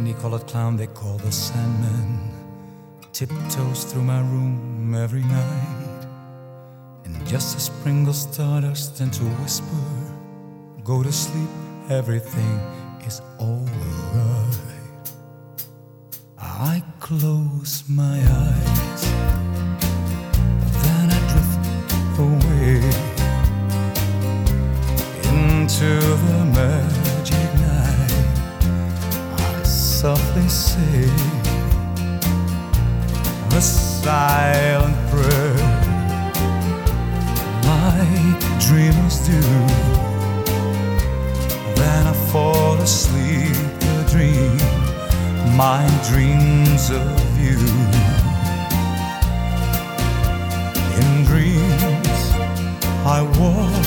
candy colored clown they call the Sandman tiptoes through my room every night. And just as sprinkles stardust and to whisper, Go to sleep, everything is alright. I close my eyes, softly say the silent prayer like dreamers do. Then I fall asleep to dream my dreams of you. In dreams, I walk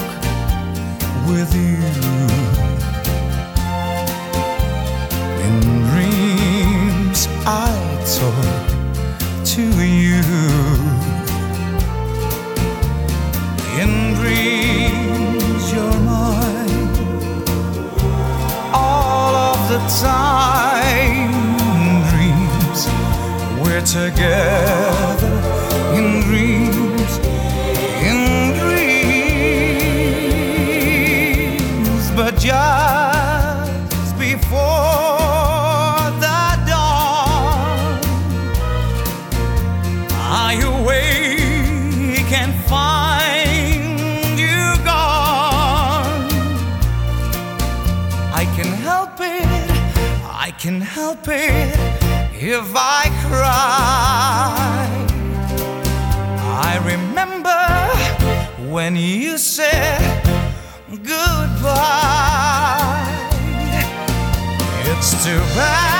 Talk to you. In dreams, you're mine all of the time. Dreams, we're together. In dreams, help it, I can help it if I cry. I remember when you said goodbye. It's too bad